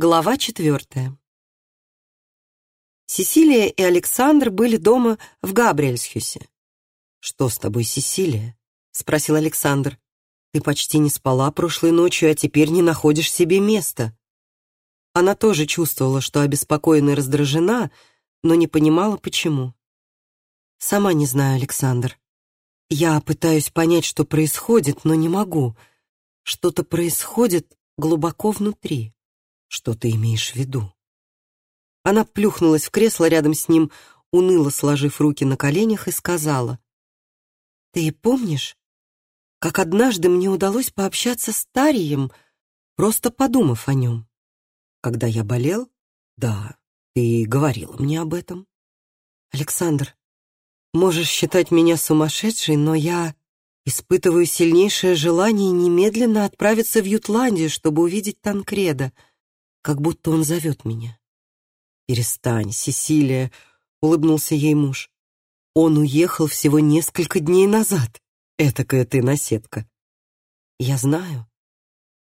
Глава четвертая. Сесилия и Александр были дома в Габриэльсхюсе. «Что с тобой, Сесилия?» — спросил Александр. «Ты почти не спала прошлой ночью, а теперь не находишь себе места». Она тоже чувствовала, что обеспокоена и раздражена, но не понимала, почему. «Сама не знаю, Александр. Я пытаюсь понять, что происходит, но не могу. Что-то происходит глубоко внутри». Что ты имеешь в виду? Она плюхнулась в кресло рядом с ним, уныло сложив руки на коленях и сказала: "Ты помнишь, как однажды мне удалось пообщаться с Тарием, просто подумав о нем? Когда я болел? Да, ты говорила мне об этом. Александр, можешь считать меня сумасшедшей, но я испытываю сильнейшее желание немедленно отправиться в Ютландию, чтобы увидеть Танкреда как будто он зовет меня. «Перестань, Сесилия», — улыбнулся ей муж. «Он уехал всего несколько дней назад. Этакая ты наседка». «Я знаю,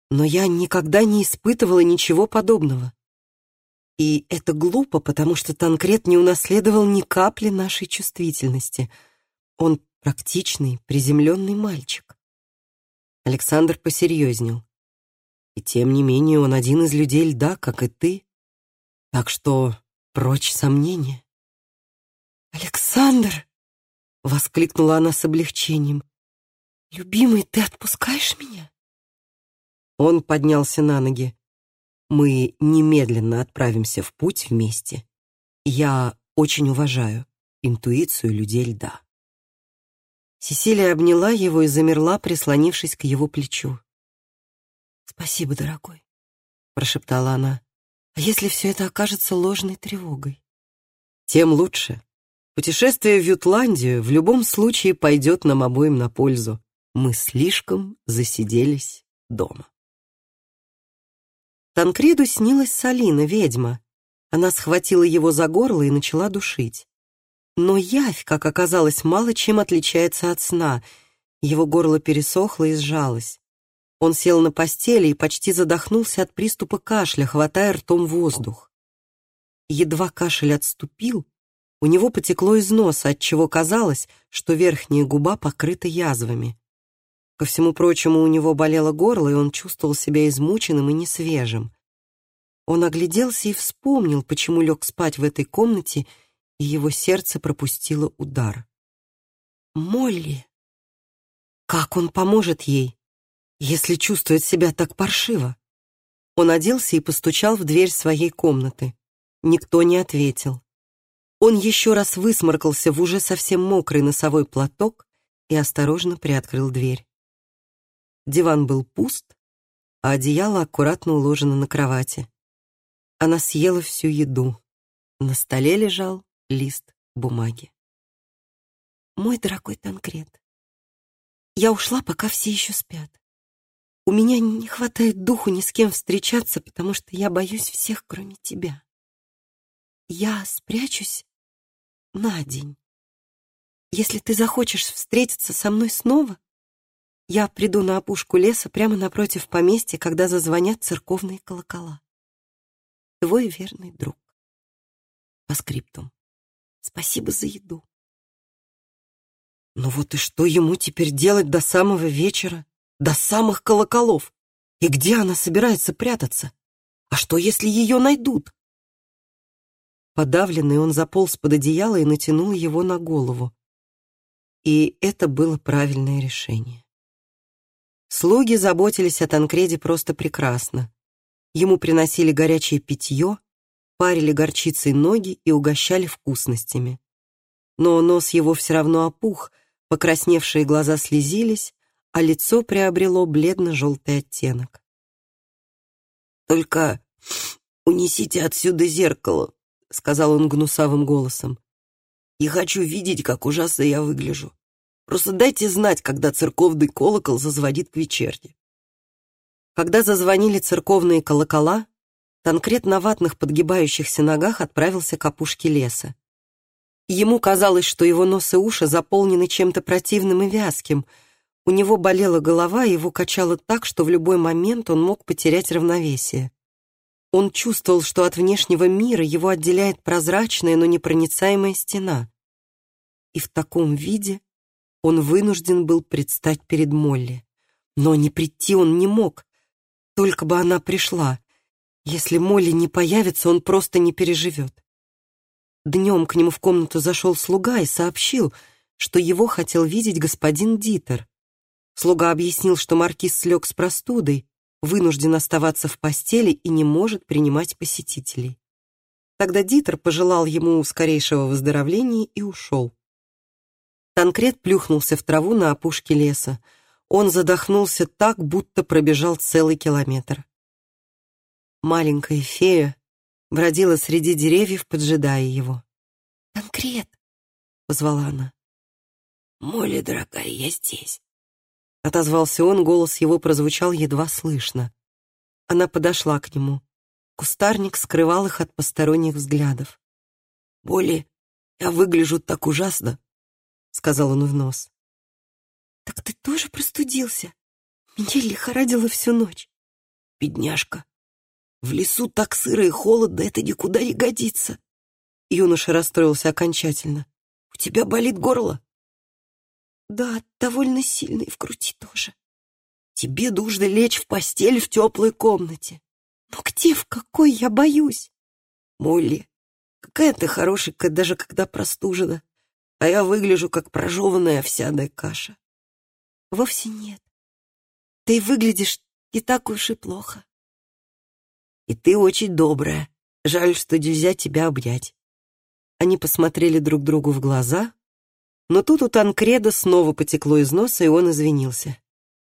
но я никогда не испытывала ничего подобного. И это глупо, потому что Танкрет не унаследовал ни капли нашей чувствительности. Он практичный, приземленный мальчик». Александр посерьезнел. И тем не менее он один из людей льда, как и ты. Так что прочь сомнения. «Александр!» — воскликнула она с облегчением. «Любимый, ты отпускаешь меня?» Он поднялся на ноги. «Мы немедленно отправимся в путь вместе. Я очень уважаю интуицию людей льда». Сесилия обняла его и замерла, прислонившись к его плечу. «Спасибо, дорогой», — прошептала она. «А если все это окажется ложной тревогой?» «Тем лучше. Путешествие в Ютландию в любом случае пойдет нам обоим на пользу. Мы слишком засиделись дома». Танкреду снилась Салина, ведьма. Она схватила его за горло и начала душить. Но явь, как оказалось, мало чем отличается от сна. Его горло пересохло и сжалось. Он сел на постели и почти задохнулся от приступа кашля, хватая ртом воздух. Едва кашель отступил, у него потекло из носа, отчего казалось, что верхняя губа покрыта язвами. Ко всему прочему, у него болело горло, и он чувствовал себя измученным и несвежим. Он огляделся и вспомнил, почему лег спать в этой комнате, и его сердце пропустило удар. Молли! Как он поможет ей? Если чувствует себя так паршиво? Он оделся и постучал в дверь своей комнаты. Никто не ответил. Он еще раз высморкался в уже совсем мокрый носовой платок и осторожно приоткрыл дверь. Диван был пуст, а одеяло аккуратно уложено на кровати. Она съела всю еду. На столе лежал лист бумаги. «Мой дорогой Танкрет, я ушла, пока все еще спят. У меня не хватает духу ни с кем встречаться, потому что я боюсь всех, кроме тебя. Я спрячусь на день. Если ты захочешь встретиться со мной снова, я приду на опушку леса прямо напротив поместья, когда зазвонят церковные колокола. Твой верный друг. По скриптум. Спасибо за еду. Ну вот и что ему теперь делать до самого вечера? До самых колоколов. И где она собирается прятаться? А что, если ее найдут? Подавленный он заполз под одеяло и натянул его на голову. И это было правильное решение. Слуги заботились о Танкреде просто прекрасно. Ему приносили горячее питье, парили горчицей ноги и угощали вкусностями. Но нос его все равно опух, покрасневшие глаза слезились, а лицо приобрело бледно-желтый оттенок. «Только унесите отсюда зеркало», — сказал он гнусавым голосом. «Не хочу видеть, как ужасно я выгляжу. Просто дайте знать, когда церковный колокол зазвонит к вечерне». Когда зазвонили церковные колокола, Танкрет на ватных подгибающихся ногах отправился к опушке леса. Ему казалось, что его нос и уши заполнены чем-то противным и вязким — у него болела голова, его качало так, что в любой момент он мог потерять равновесие. Он чувствовал, что от внешнего мира его отделяет прозрачная, но непроницаемая стена. И в таком виде он вынужден был предстать перед Молли. Но не прийти он не мог, только бы она пришла. Если Молли не появится, он просто не переживет. Днем к нему в комнату зашел слуга и сообщил, что его хотел видеть господин Дитер. Слуга объяснил, что маркиз слег с простудой, вынужден оставаться в постели и не может принимать посетителей. Тогда Дитер пожелал ему скорейшего выздоровления и ушел. Танкрет плюхнулся в траву на опушке леса. Он задохнулся так, будто пробежал целый километр. Маленькая фея бродила среди деревьев, поджидая его. «Танкрет!» — позвала она. «Молли, дорогая, я здесь!» Отозвался он, голос его прозвучал едва слышно. Она подошла к нему. Кустарник скрывал их от посторонних взглядов. «Боли, я выгляжу так ужасно», — сказал он в нос. «Так ты тоже простудился? Меня лихорадило всю ночь». «Бедняжка, в лесу так сыро и холодно, это никуда не годится». Юноша расстроился окончательно. «У тебя болит горло?» Да, довольно сильно и в груди тоже. Тебе нужно лечь в постель в теплой комнате. Но где, в какой, я боюсь. Молли, какая ты хорошенькая, даже когда простужена. А я выгляжу, как прожеванная овсяная каша. Вовсе нет. Ты выглядишь не так уж и плохо. И ты очень добрая. Жаль, что нельзя тебя обнять. Они посмотрели друг другу в глаза, но тут у Танкреда снова потекло из носа, и он извинился.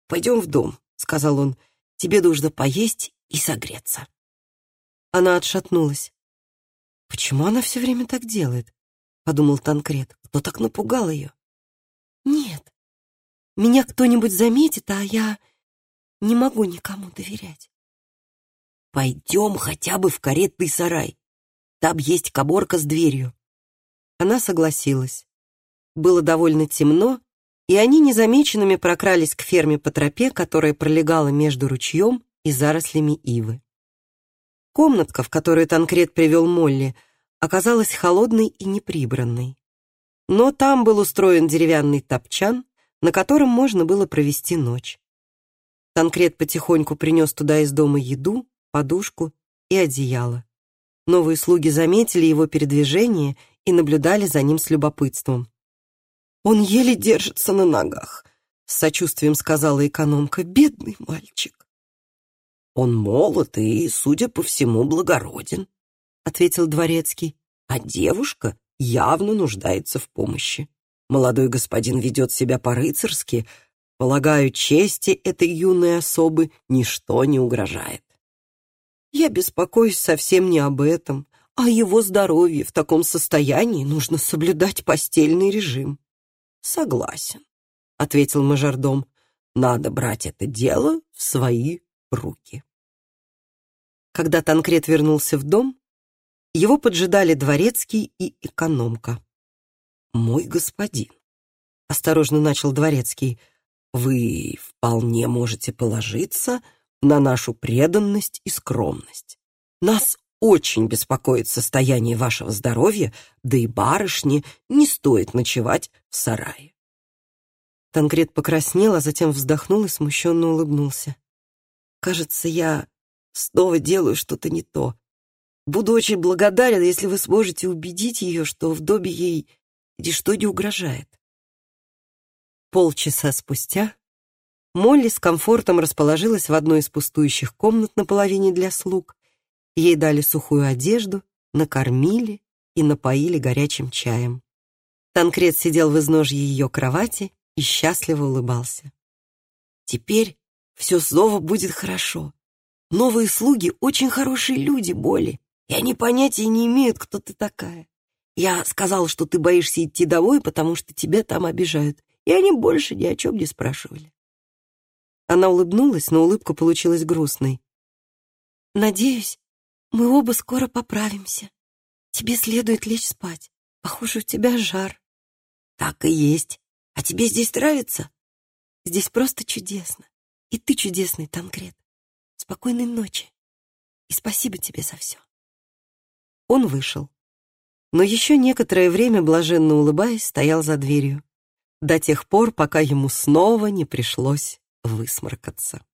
«Пойдем в дом», — сказал он. «Тебе нужно поесть и согреться». Она отшатнулась. «Почему она все время так делает?» — подумал Танкред. «Кто так напугал ее?» «Нет, меня кто-нибудь заметит, а я не могу никому доверять». «Пойдем хотя бы в каретный сарай. Там есть коборка с дверью». Она согласилась. Было довольно темно, и они незамеченными прокрались к ферме по тропе, которая пролегала между ручьем и зарослями ивы. Комнатка, в которую Танкрет привел Молли, оказалась холодной и неприбранной. Но там был устроен деревянный топчан, на котором можно было провести ночь. Танкрет потихоньку принес туда из дома еду, подушку и одеяло. Новые слуги заметили его передвижение и наблюдали за ним с любопытством. Он еле держится на ногах, с сочувствием сказала экономка. Бедный мальчик. Он молод и, судя по всему, благороден, ответил дворецкий. А девушка явно нуждается в помощи. Молодой господин ведет себя по-рыцарски. Полагаю, чести этой юной особы ничто не угрожает. Я беспокоюсь совсем не об этом, а его здоровье. В таком состоянии нужно соблюдать постельный режим. «Согласен», — ответил мажордом. «Надо брать это дело в свои руки». Когда Танкрет вернулся в дом, его поджидали дворецкий и экономка. «Мой господин», — осторожно начал дворецкий, «вы вполне можете положиться на нашу преданность и скромность. Нас очень беспокоит состояние вашего здоровья, да и барышне не стоит ночевать в сарае. Танкрет покраснел, а затем вздохнул и смущенно улыбнулся. «Кажется, я снова делаю что-то не то. Буду очень благодарен, если вы сможете убедить ее, что в доме ей ничто не угрожает». Полчаса спустя Молли с комфортом расположилась в одной из пустующих комнат на половине для слуг, Ей дали сухую одежду, накормили и напоили горячим чаем. Танкрет сидел в изножье ее кровати и счастливо улыбался. «Теперь все снова будет хорошо. Новые слуги очень хорошие люди, Боли, и они понятия не имеют, кто ты такая. Я сказал, что ты боишься идти домой, потому что тебя там обижают, и они больше ни о чем не спрашивали». Она улыбнулась, но улыбка получилась грустной. «Надеюсь, мы оба скоро поправимся. Тебе следует лечь спать. Похоже, у тебя жар. Так и есть. А тебе здесь нравится? Здесь просто чудесно. И ты чудесный, Танкрет. Спокойной ночи. И спасибо тебе за все. Он вышел. Но еще некоторое время, блаженно улыбаясь, стоял за дверью. До тех пор, пока ему снова не пришлось высморкаться.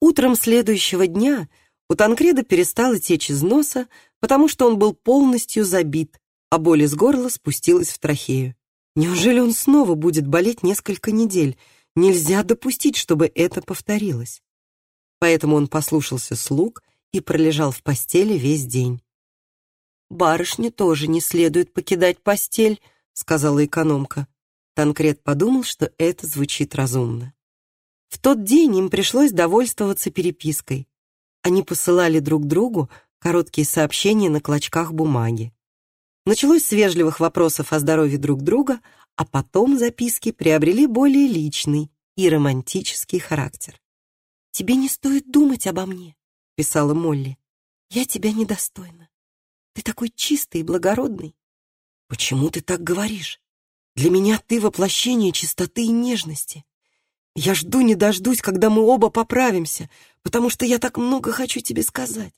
Утром следующего дня у Танкреда перестала течь из носа, потому что он был полностью забит, а боль из горла спустилась в трахею. Неужели он снова будет болеть несколько недель? Нельзя допустить, чтобы это повторилось. Поэтому он послушался слуг и пролежал в постели весь день. «Барышне тоже не следует покидать постель», — сказала экономка. Танкрет подумал, что это звучит разумно. В тот день им пришлось довольствоваться перепиской. Они посылали друг другу короткие сообщения на клочках бумаги. Началось с вежливых вопросов о здоровье друг друга, а потом записки приобрели более личный и романтический характер. «Тебе не стоит думать обо мне», — писала Молли. «Я тебя недостойна. Ты такой чистый и благородный». «Почему ты так говоришь? Для меня ты воплощение чистоты и нежности. Я жду не дождусь, когда мы оба поправимся, потому что я так много хочу тебе сказать.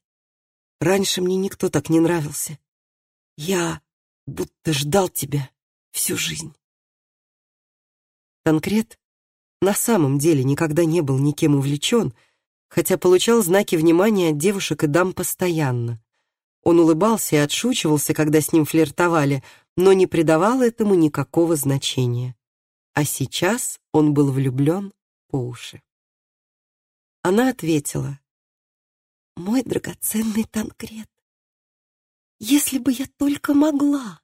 Раньше мне никто так не нравился. Я будто ждал тебя всю жизнь. Конкрет на самом деле никогда не был никем увлечен, хотя получал знаки внимания от девушек и дам постоянно. Он улыбался и отшучивался, когда с ним флиртовали, но не придавал этому никакого значения. А сейчас он был влюблен по уши. Она ответила, «Мой драгоценный Танкрет, если бы я только могла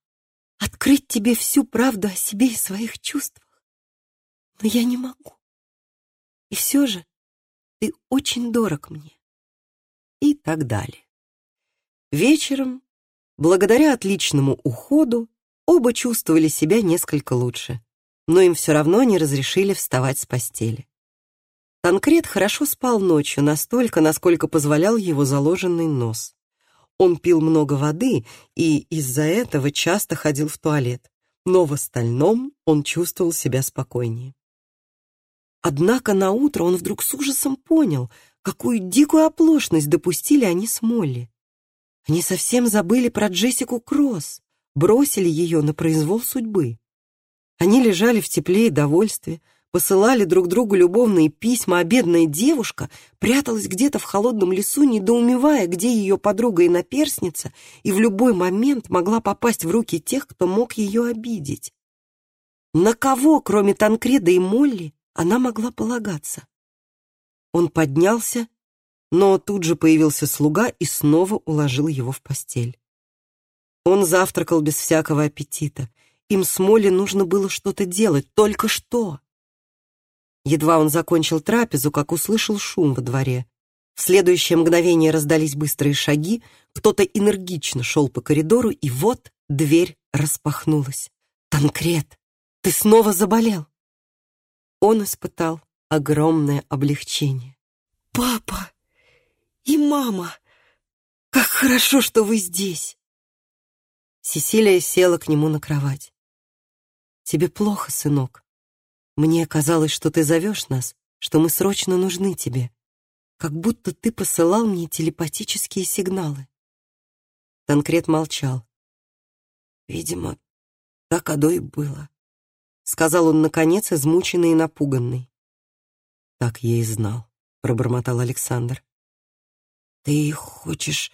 открыть тебе всю правду о себе и своих чувствах, но я не могу. И все же ты очень дорог мне». И так далее. Вечером, благодаря отличному уходу, оба чувствовали себя несколько лучше, но им все равно не разрешили вставать с постели. Танкрет хорошо спал ночью, настолько, насколько позволял его заложенный нос. Он пил много воды и из-за этого часто ходил в туалет, но в остальном он чувствовал себя спокойнее. Однако на утро он вдруг с ужасом понял, какую дикую оплошность допустили они с Молли. Они совсем забыли про Джессику Кросс, бросили ее на произвол судьбы. Они лежали в тепле и довольстве, посылали друг другу любовные письма, а бедная девушка пряталась где-то в холодном лесу, недоумевая, где ее подруга и наперсница, и в любой момент могла попасть в руки тех, кто мог ее обидеть. На кого, кроме Танкреда и Молли, она могла полагаться? Он поднялся, но тут же появился слуга и снова уложил его в постель. Он завтракал без всякого аппетита. Им с Молли нужно было что-то делать, только что. Едва он закончил трапезу, как услышал шум во дворе. В следующее мгновение раздались быстрые шаги, кто-то энергично шел по коридору, и вот дверь распахнулась. «Танкрет, ты снова заболел!» Он испытал огромное облегчение. «Папа и мама! Как хорошо, что вы здесь!» Сесилия села к нему на кровать. «Тебе плохо, сынок?» Мне казалось, что ты зовешь нас, что мы срочно нужны тебе, как будто ты посылал мне телепатические сигналы. Танкрет молчал. Видимо, так оно и было, сказал он наконец, измученный и напуганный. Так я и знал, пробормотал Александр. Ты хочешь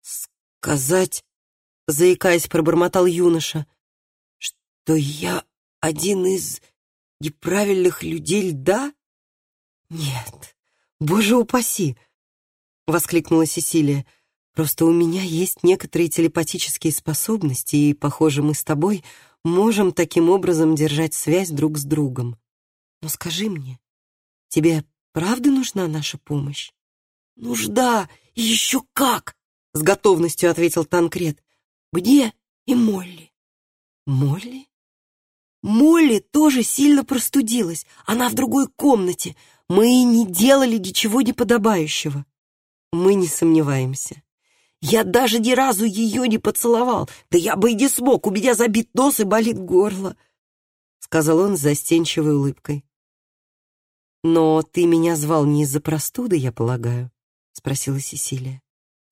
сказать, заикаясь, пробормотал юноша, что я один из неправильных людей льда? Нет, боже упаси! Воскликнула Сесилия. Просто у меня есть некоторые телепатические способности, и, похоже, мы с тобой можем таким образом держать связь друг с другом. Но скажи мне, тебе правда нужна наша помощь? Нужда, и еще как! С готовностью ответил Танкрет. Где и Молли? Молли? Молли тоже сильно простудилась. Она в другой комнате. Мы не делали ничего неподобающего. Мы не сомневаемся. Я даже ни разу ее не поцеловал. Да я бы и не смог, у меня забит нос и болит горло, — сказал он с застенчивой улыбкой. Но ты меня звал не из-за простуды, я полагаю. — спросила Сесилия.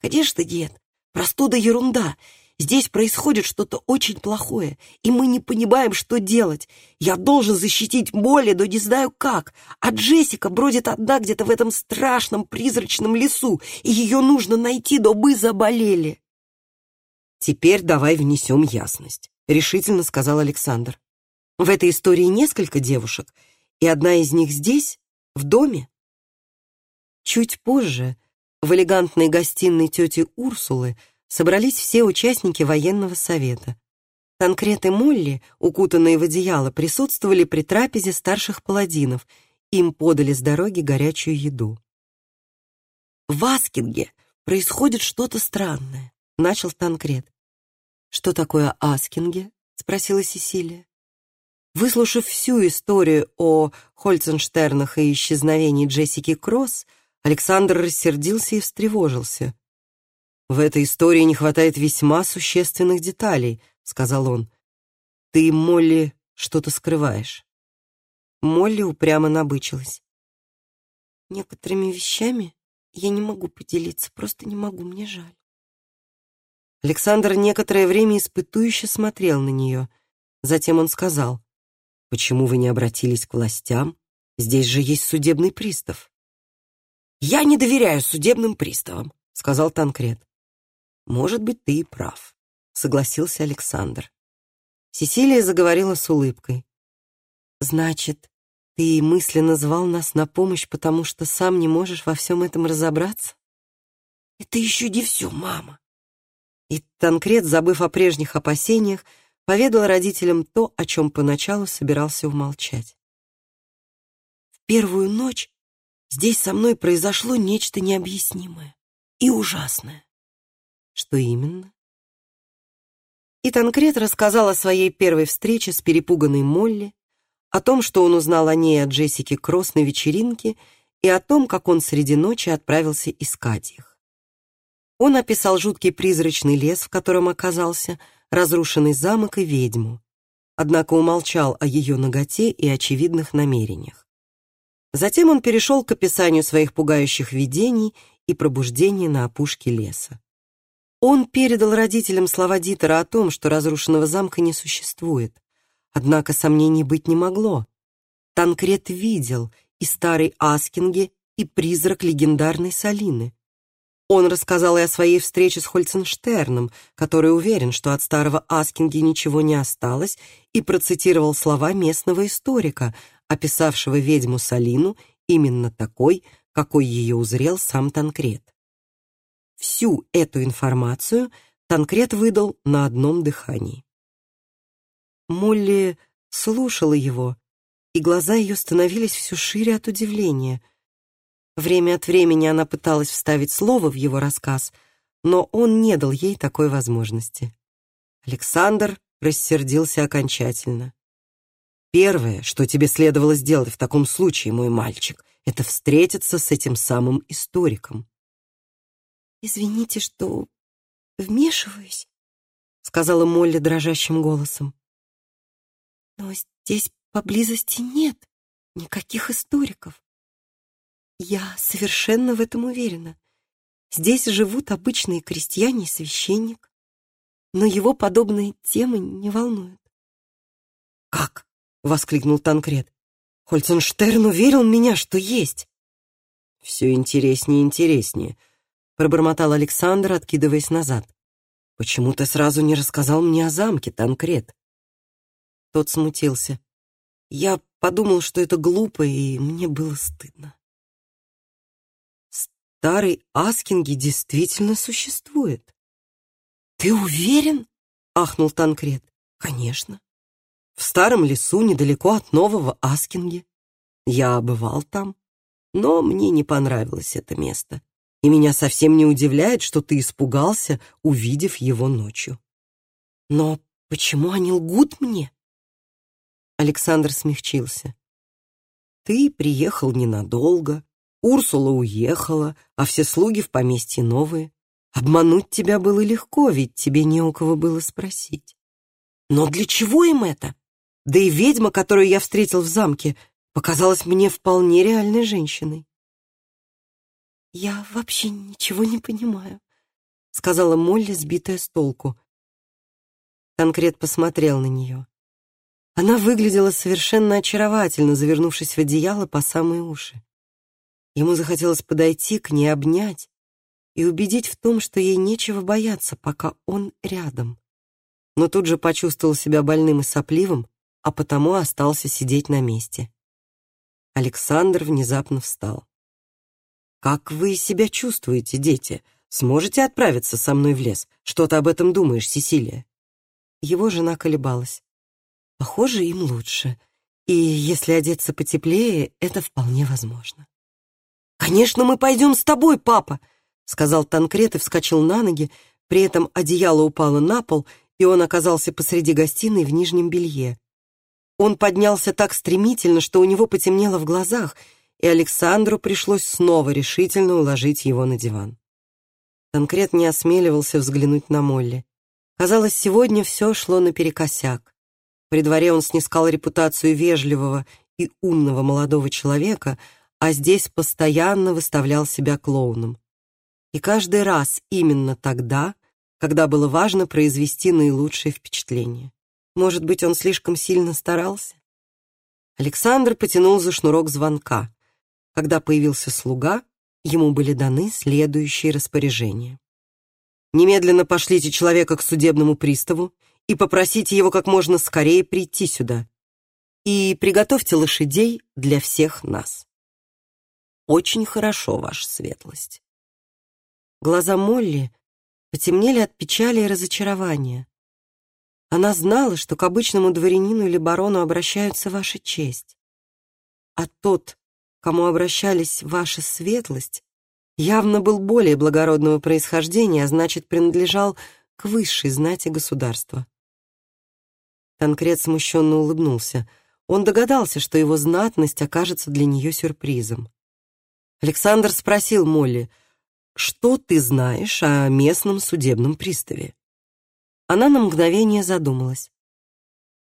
«Конечно нет. Простуда — ерунда. Здесь происходит что-то очень плохое, и мы не понимаем, что делать. Я должен защитить Молли, но не знаю как. А Джессика бродит одна где-то в этом страшном призрачном лесу, и ее нужно найти, но мы заболели. «Теперь давай внесем ясность», — решительно сказал Александр. «В этой истории несколько девушек, и одна из них здесь, в доме». Чуть позже в элегантной гостиной тети Урсулы собрались все участники военного совета. Танкрет и Молли, укутанные в одеяло, присутствовали при трапезе старших паладинов. Им подали с дороги горячую еду. «В Аскинге происходит что-то странное», — начал Танкрет. «Что такое Аскинге?» — спросила Сесилия. Выслушав всю историю о Хольценштернах и исчезновении Джессики Кросс, Александр рассердился и встревожился. «В этой истории не хватает весьма существенных деталей», — сказал он. «Ты, Молли, что-то скрываешь». Молли упрямо набычилась. «Некоторыми вещами я не могу поделиться, просто не могу, мне жаль». Александр некоторое время испытующе смотрел на нее. Затем он сказал, «Почему вы не обратились к властям? Здесь же есть судебный пристав». «Я не доверяю судебным приставам», — сказал Танкрет. «Может быть, ты и прав», — согласился Александр. Сесилия заговорила с улыбкой. «Значит, ты мысленно звал нас на помощь, потому что сам не можешь во всем этом разобраться?» «Это еще не все, мама». И Танкрет, забыв о прежних опасениях, поведал родителям то, о чем поначалу собирался умолчать. «В первую ночь здесь со мной произошло нечто необъяснимое и ужасное. Что именно? И Танкрет рассказал о своей первой встрече с перепуганной Молли, о том, что он узнал о ней от Джессики Кросс на вечеринке и о том, как он среди ночи отправился искать их. Он описал жуткий призрачный лес, в котором оказался, разрушенный замок и ведьму, однако умолчал о ее ноготе и очевидных намерениях. Затем он перешел к описанию своих пугающих видений и пробуждения на опушке леса. Он передал родителям слова Дитера о том, что разрушенного замка не существует. Однако сомнений быть не могло. Танкрет видел и старый Аскинге, и призрак легендарной Салины. Он рассказал и о своей встрече с Хольценштерном, который уверен, что от старого Аскинге ничего не осталось, и процитировал слова местного историка, описавшего ведьму Салину именно такой, какой ее узрел сам Танкрет. Всю эту информацию Танкрет выдал на одном дыхании. Молли слушала его, и глаза ее становились все шире от удивления. Время от времени она пыталась вставить слово в его рассказ, но он не дал ей такой возможности. Александр рассердился окончательно. «Первое, что тебе следовало сделать в таком случае, мой мальчик, это встретиться с этим самым историком. «Извините, что вмешиваюсь», — сказала Молли дрожащим голосом. «Но здесь поблизости нет никаких историков. Я совершенно в этом уверена. Здесь живут обычные крестьяне и священник, но его подобные темы не волнуют». «Как?» — воскликнул Танкрет. «Хольценштерн уверил меня, что есть». «Все интереснее и интереснее», пробормотал Александр, откидываясь назад. «Почему ты сразу не рассказал мне о замке, Танкрет?» Тот смутился. «Я подумал, что это глупо, и мне было стыдно». «Старый Аскинги действительно существует». «Ты уверен?» — ахнул Танкрет. «Конечно. В старом лесу, недалеко от нового Аскинги. Я бывал там, но мне не понравилось это место и меня совсем не удивляет, что ты испугался, увидев его ночью. Но почему они лгут мне? Александр смягчился. Ты приехал ненадолго, Урсула уехала, а все слуги в поместье новые. Обмануть тебя было легко, ведь тебе не у кого было спросить. Но для чего им это? Да и ведьма, которую я встретил в замке, показалась мне вполне реальной женщиной. «Я вообще ничего не понимаю», — сказала Молли, сбитая с толку. Конкрет посмотрел на нее. Она выглядела совершенно очаровательно, завернувшись в одеяло по самые уши. Ему захотелось подойти к ней, обнять и убедить в том, что ей нечего бояться, пока он рядом. Но тут же почувствовал себя больным и сопливым, а потому остался сидеть на месте. Александр внезапно встал. «Как вы себя чувствуете, дети? Сможете отправиться со мной в лес? Что ты об этом думаешь, Сесилия?» Его жена колебалась. «Похоже, им лучше. И если одеться потеплее, это вполне возможно». «Конечно, мы пойдем с тобой, папа!» сказал Танкрет и вскочил на ноги, при этом одеяло упало на пол, и он оказался посреди гостиной в нижнем белье. Он поднялся так стремительно, что у него потемнело в глазах, и Александру пришлось снова решительно уложить его на диван. Танкрет не осмеливался взглянуть на Молли. Казалось, сегодня все шло наперекосяк. При дворе он снискал репутацию вежливого и умного молодого человека, а здесь постоянно выставлял себя клоуном. И каждый раз именно тогда, когда было важно произвести наилучшее впечатление. Может быть, он слишком сильно старался? Александр потянул за шнурок звонка. Когда появился слуга, ему были даны следующие распоряжения. «Немедленно пошлите человека к судебному приставу и попросите его как можно скорее прийти сюда. И приготовьте лошадей для всех нас». «Очень хорошо, ваша светлость». Глаза Молли потемнели от печали и разочарования. Она знала, что к обычному дворянину или барону обращаются ваша честь. А тот, кому обращались ваша светлость, явно был более благородного происхождения, а значит, принадлежал к высшей знати государства. Танкрет смущенно улыбнулся. Он догадался, что его знатность окажется для нее сюрпризом. Александр спросил Молли, «Что ты знаешь о местном судебном приставе?» Она на мгновение задумалась.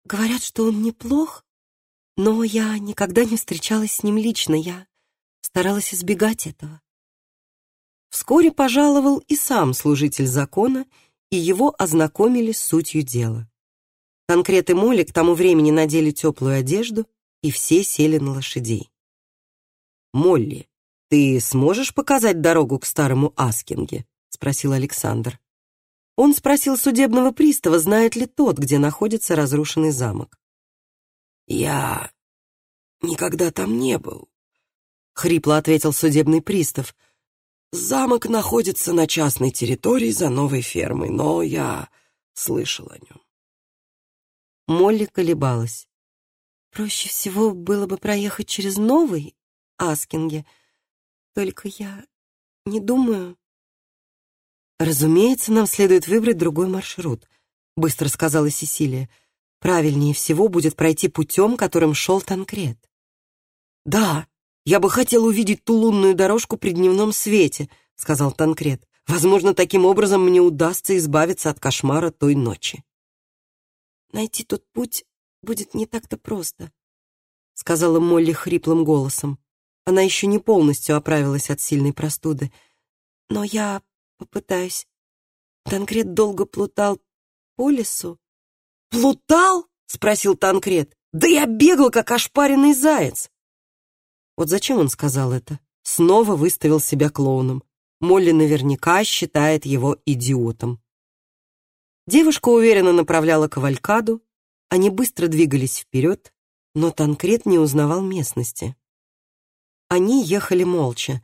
Говорят, что он неплох, но я никогда не встречалась с ним лично, я старалась избегать этого. Вскоре пожаловал и сам служитель закона, и его ознакомили с сутью дела. Конкрет и Молли к тому времени надели теплую одежду, и все сели на лошадей. «Молли, ты сможешь показать дорогу к старому Аскинге?» — спросил Александр. Он спросил судебного пристава, знает ли тот, где находится разрушенный замок. «Я никогда там не был», — хрипло ответил судебный пристав. «Замок находится на частной территории за новой фермой, но я слышал о нем». Молли колебалась. «Проще всего было бы проехать через новый Аскинге, только я не думаю, «Разумеется, нам следует выбрать другой маршрут», — быстро сказала Сесилия. «Правильнее всего будет пройти путем, которым шел Танкрет». «Да, я бы хотел увидеть ту лунную дорожку при дневном свете», — сказал Танкрет. «Возможно, таким образом мне удастся избавиться от кошмара той ночи». «Найти тот путь будет не так-то просто», — сказала Молли хриплым голосом. Она еще не полностью оправилась от сильной простуды. «Но я Попытаюсь. Танкрет долго плутал по лесу. «Плутал?» — спросил Танкрет. «Да я бегал, как ошпаренный заяц!» Вот зачем он сказал это? Снова выставил себя клоуном. Молли наверняка считает его идиотом. Девушка уверенно направляла кавалькаду, они быстро двигались вперед, но Танкрет не узнавал местности. Они ехали молча,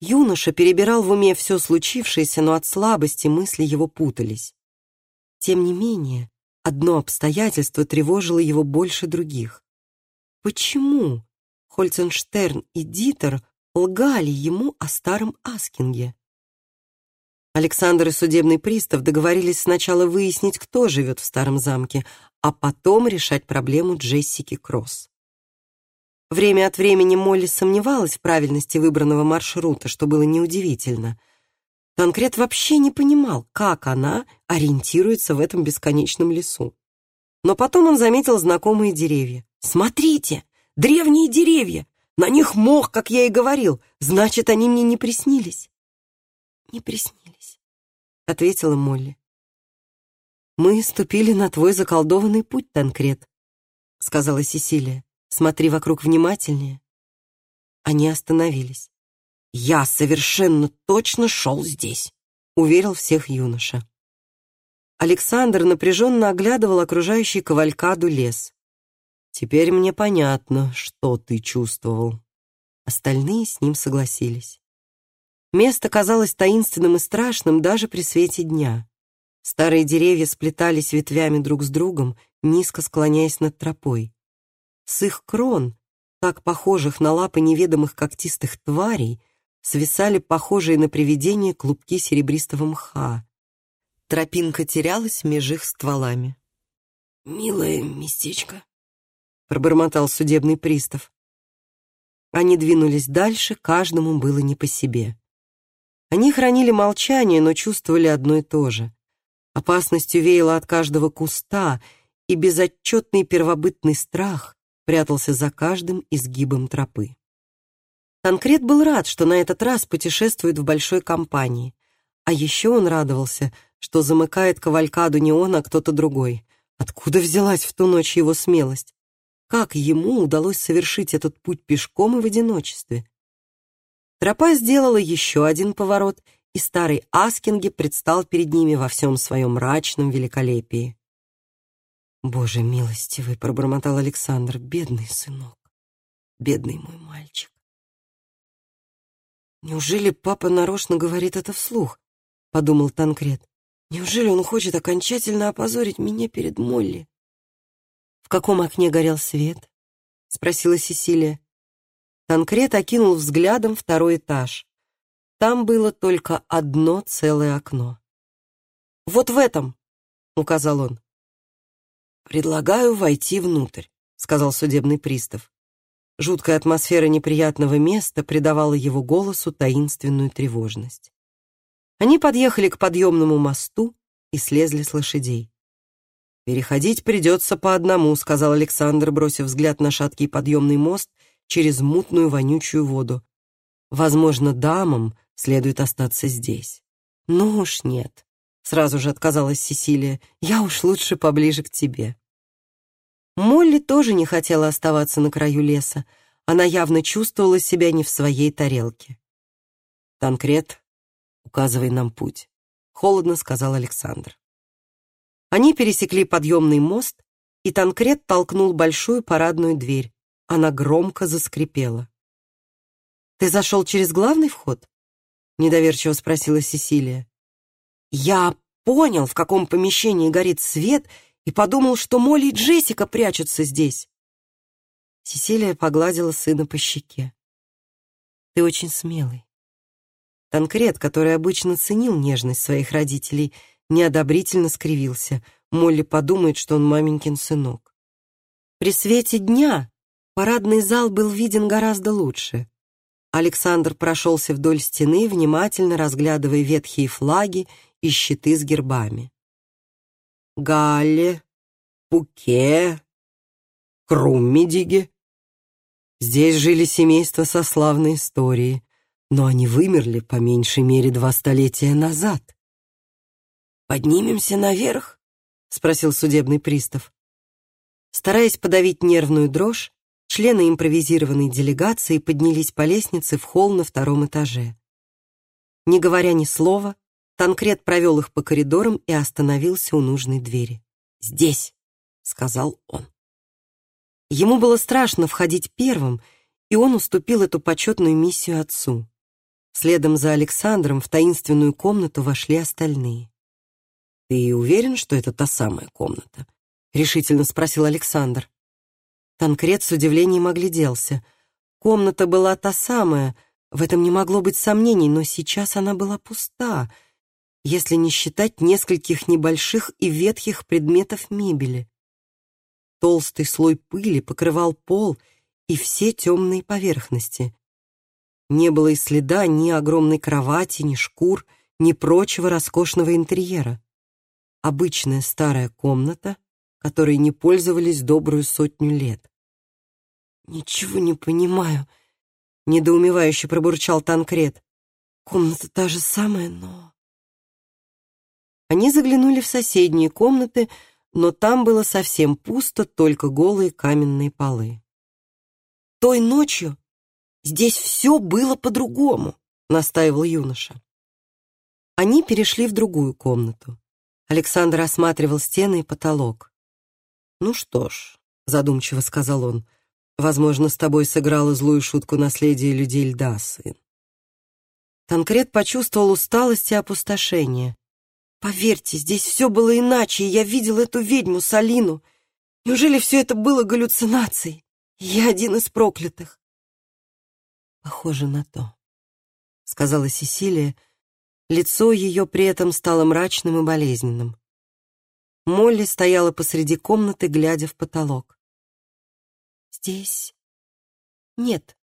Юноша перебирал в уме все случившееся, но от слабости мысли его путались. Тем не менее, одно обстоятельство тревожило его больше других. Почему Хольценштерн и Дитер лгали ему о старом Аскинге? Александр и судебный пристав договорились сначала выяснить, кто живет в старом замке, а потом решать проблему Джессики Кросс. Время от времени Молли сомневалась в правильности выбранного маршрута, что было неудивительно. Конкрет вообще не понимал, как она ориентируется в этом бесконечном лесу. Но потом он заметил знакомые деревья. «Смотрите! Древние деревья!» — На них мох, как я и говорил. Значит, они мне не приснились. Не приснились, ответила Молли. Мы ступили на твой заколдованный путь, Танкрет, сказала Сесилия. Смотри вокруг внимательнее. Они остановились. Я совершенно точно шел здесь, уверил всех юноша. Александр напряженно оглядывал окружающий кавалькаду лес. Теперь мне понятно, что ты чувствовал. Остальные с ним согласились. Место казалось таинственным и страшным даже при свете дня. Старые деревья сплетались ветвями друг с другом, низко склоняясь над тропой. С их крон, так похожих на лапы неведомых когтистых тварей, свисали похожие на привидения клубки серебристого мха. Тропинка терялась меж их стволами. «Милое местечко», пробормотал судебный пристав. Они двинулись дальше, каждому было не по себе. Они хранили молчание, но чувствовали одно и то же. Опасностью веяло от каждого куста, и безотчетный первобытный страх прятался за каждым изгибом тропы. Танкрет был рад, что на этот раз путешествует в большой компании, а еще он радовался, что замыкает кавалькаду не он, а кто-то другой. Откуда взялась в ту ночь его смелость? Как ему удалось совершить этот путь пешком и в одиночестве? Тропа сделала еще один поворот, и старый Аскинги предстал перед ними во всем своем мрачном великолепии. «Боже милостивый!» — пробормотал Александр. «Бедный сынок! Бедный мой мальчик!» «Неужели папа нарочно говорит это вслух?» — подумал Танкрет. «Неужели он хочет окончательно опозорить меня перед Молли?» «В каком окне горел свет?» — спросила Сесилия. Танкрет окинул взглядом второй этаж. Там было только одно целое окно. «Вот в этом!» — указал он. «Предлагаю войти внутрь», — сказал судебный пристав. Жуткая атмосфера неприятного места придавала его голосу таинственную тревожность. Они подъехали к подъемному мосту и слезли с лошадей. «Переходить придется по одному», — сказал Александр, бросив взгляд на шаткий подъемный мост через мутную вонючую воду. «Возможно, дамам следует остаться здесь». «Ну уж нет», — сразу же отказалась Сесилия. «Я уж лучше поближе к тебе». Молли тоже не хотела оставаться на краю леса. Она явно чувствовала себя не в своей тарелке. «Танкрет, указывай нам путь», — холодно сказал Александр. Они пересекли подъемный мост, и Танкрет толкнул большую парадную дверь. Она громко заскрипела. «Ты зашел через главный вход?» — недоверчиво спросила Сесилия. «Я понял, в каком помещении горит свет, и подумал, что Молли и Джессика прячутся здесь». Сесилия погладила сына по щеке. «Ты очень смелый». Танкрет, который обычно ценил нежность своих родителей, неодобрительно скривился. Молли подумает, что он маменькин сынок. При свете дня парадный зал был виден гораздо лучше. Александр прошелся вдоль стены, внимательно разглядывая ветхие флаги и щиты с гербами. Галле, Пуке, Круммидиге. Здесь жили семейства со славной историей, но они вымерли по меньшей мере два столетия назад. «Поднимемся наверх?» — спросил судебный пристав. Стараясь подавить нервную дрожь, члены импровизированной делегации поднялись по лестнице в холл на втором этаже. Не говоря ни слова, Танкрет провел их по коридорам и остановился у нужной двери. «Здесь», — сказал он. Ему было страшно входить первым, и он уступил эту почетную миссию отцу. Следом за Александром в таинственную комнату вошли остальные. «Ты уверен, что это та самая комната?» — решительно спросил Александр. Танкрет с удивлением огляделся. Комната была та самая, в этом не могло быть сомнений, но сейчас она была пуста, если не считать нескольких небольших и ветхих предметов мебели. Толстый слой пыли покрывал пол и все темные поверхности. Не было и следа ни огромной кровати, ни шкур, ни прочего роскошного интерьера обычная старая комната, которой не пользовались добрую сотню лет. «Ничего не понимаю», недоумевающе пробурчал Танкрет. Комната та же самая, но... Они заглянули в соседние комнаты, но там было совсем пусто, только голые каменные полы. Той ночью здесь все было по-другому, настаивал юноша. Они перешли в другую комнату. Александр осматривал стены и потолок. «Ну что ж», — задумчиво сказал он, — «возможно, с тобой сыграла злую шутку наследие людей льда, сын». Танкрет почувствовал усталость и опустошение. «Поверьте, здесь все было иначе, и я видел эту ведьму Салину. Неужели все это было галлюцинацией? Я один из проклятых». «Похоже на то», — сказала Сесилия, — Лицо ее при этом стало мрачным и болезненным. Молли стояла посреди комнаты, глядя в потолок. «Здесь нет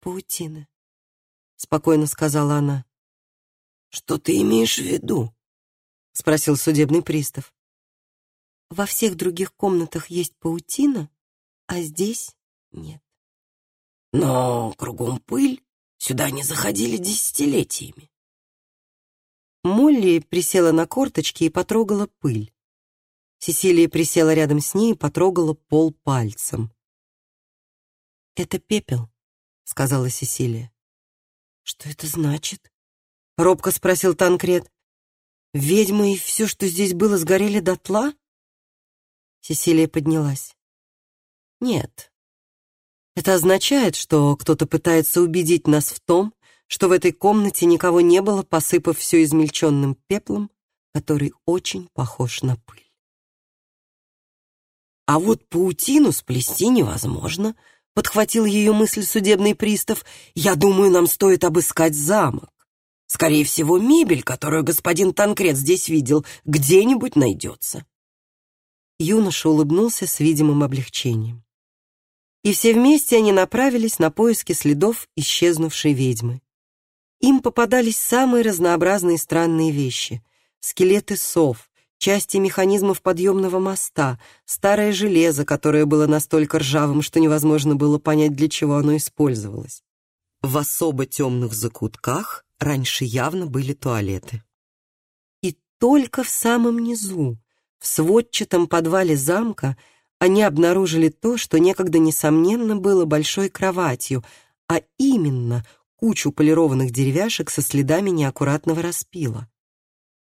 паутины», — спокойно сказала она. «Что ты имеешь в виду?» — спросил судебный пристав. «Во всех других комнатах есть паутина, а здесь нет». «Но кругом пыль, сюда не заходили десятилетиями». Молли присела на корточки и потрогала пыль. Сесилия присела рядом с ней и потрогала пол пальцем. «Это пепел», — сказала Сесилия. «Что это значит?» — робко спросил Танкрет. «Ведьмы и все, что здесь было, сгорели дотла?» Сесилия поднялась. «Нет. Это означает, что кто-то пытается убедить нас в том, что в этой комнате никого не было, посыпав все измельченным пеплом, который очень похож на пыль. «А вот паутину сплести невозможно», — подхватил ее мысль судебный пристав. «Я думаю, нам стоит обыскать замок. Скорее всего, мебель, которую господин Танкрет здесь видел, где-нибудь найдется». Юноша улыбнулся с видимым облегчением. И все вместе они направились на поиски следов исчезнувшей ведьмы. Им попадались самые разнообразные странные вещи. Скелеты сов, части механизмов подъемного моста, старое железо, которое было настолько ржавым, что невозможно было понять, для чего оно использовалось. В особо темных закутках раньше явно были туалеты. И только в самом низу, в сводчатом подвале замка, они обнаружили то, что некогда, несомненно, было большой кроватью, а именно — кучу полированных деревяшек со следами неаккуратного распила.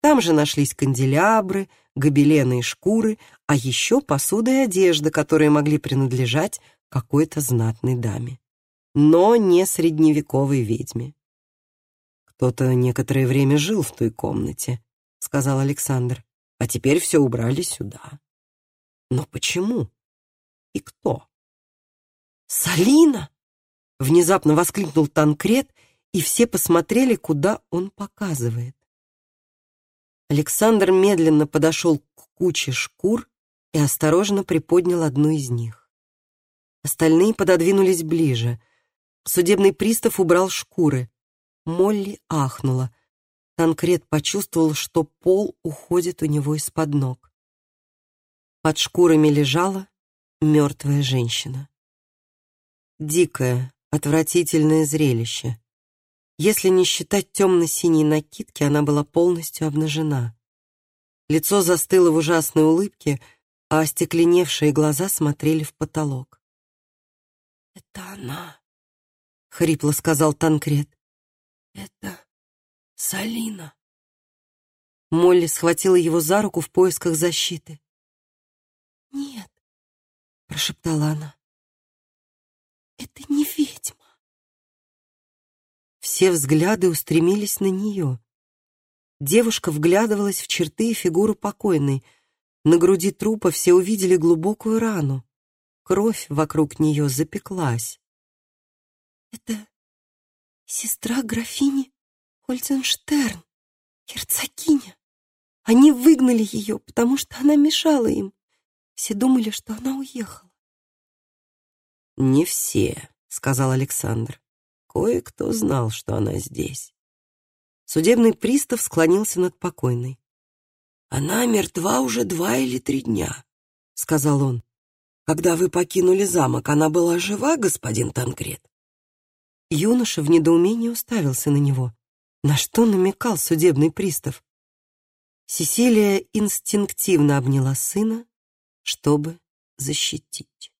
Там же нашлись канделябры, гобелены и шкуры, а еще посуда и одежда, которые могли принадлежать какой-то знатной даме. Но не средневековой ведьме. «Кто-то некоторое время жил в той комнате», — сказал Александр, «а теперь все убрали сюда». «Но почему? И кто?» «Салина!» Внезапно воскликнул Танкрет, и все посмотрели, куда он показывает. Александр медленно подошел к куче шкур и осторожно приподнял одну из них. Остальные пододвинулись ближе. Судебный пристав убрал шкуры. Молли ахнула. Танкрет почувствовал, что пол уходит у него из-под ног. Под шкурами лежала мертвая женщина. Дикая, Отвратительное зрелище. Если не считать темно-синей накидки, она была полностью обнажена. Лицо застыло в ужасной улыбке, а остекленевшие глаза смотрели в потолок. «Это она», — хрипло сказал Танкрет. «Это Салина». Молли схватила его за руку в поисках защиты. «Нет», — прошептала она. Это не ведьма. Все взгляды устремились на нее. Девушка вглядывалась в черты и фигуру покойной. На груди трупа все увидели глубокую рану. Кровь вокруг нее запеклась. Это сестра графини Хольценштерн, герцогиня. Они выгнали ее, потому что она мешала им. Все думали, что она уехала. «Не все», — сказал Александр. «Кое-кто знал, что она здесь». Судебный пристав склонился над покойной. «Она мертва уже два или три дня», — сказал он. «Когда вы покинули замок, она была жива, господин Танкрет?» Юноша в недоумении уставился на него. На что намекал судебный пристав? Сесилия инстинктивно обняла сына, чтобы защитить.